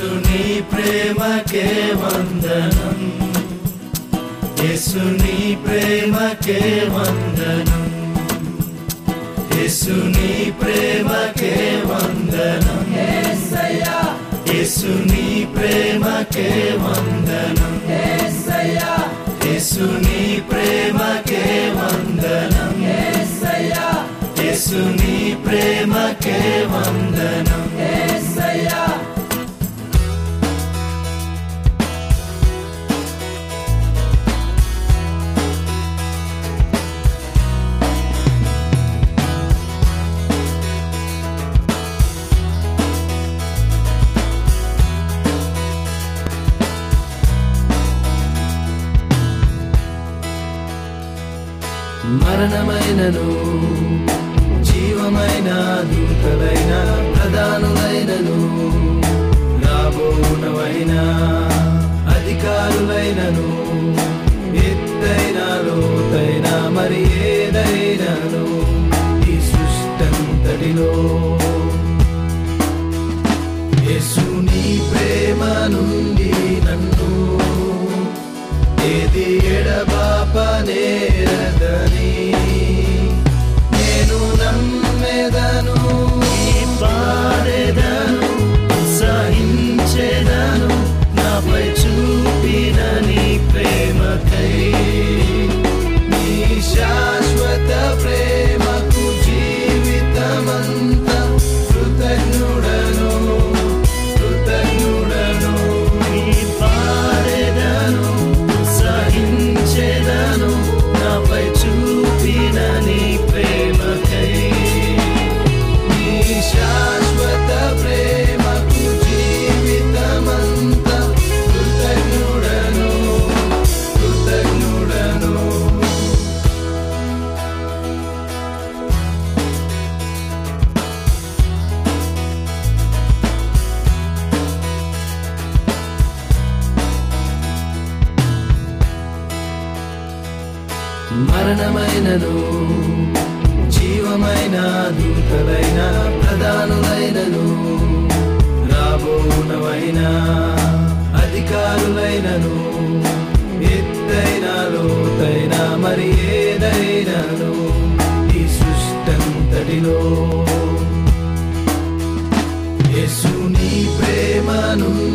యేసుని ప్రేమకే వందనం యేసుని ప్రేమకే వందనం యేసుని ప్రేమకే వందనం యేసుని ప్రేమకే వందనం యేసుని ప్రేమకే వందనం యేసుని మరణమైనను జీవమైన దూతలైన ప్రధానులైనను రాబోనవైన అధికారులైనను ఎత్తైన లోతైన మరి ఏదైనాను ఈ సృష్టంతటిలో. యేసుని నీ ప్రేమను మరణమైనను జీవమైన దూతలైన ప్రధానులైనను రాబోనమైన అధికారులైనను ఎత్తైన లోతైన మరి ఏదైనను ఈ సృష్టంతటిలో. యేసుని ప్రేమ నుండి